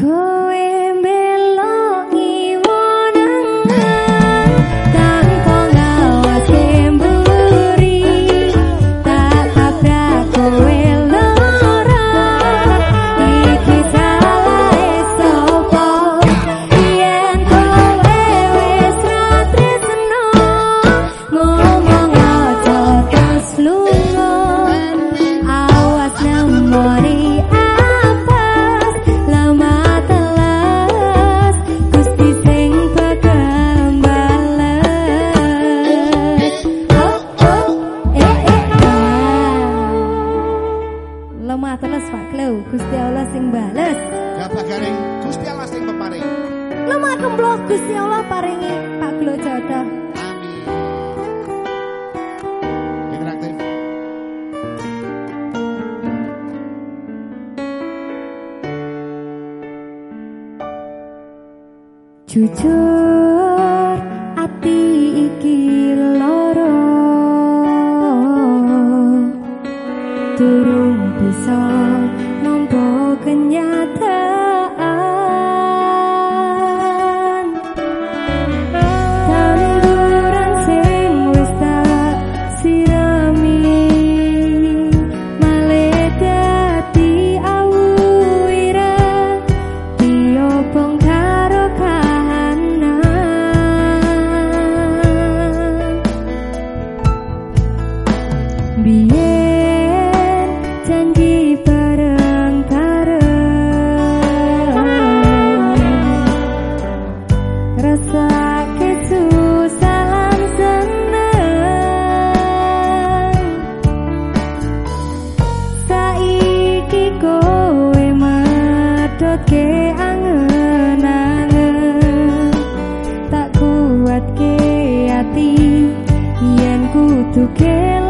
Good. paring Gusti Allah sing peparing. Lumaku kula Gusti Allah paringi Pak Glo jodoh amin. Interaktif jujur hati Tu kela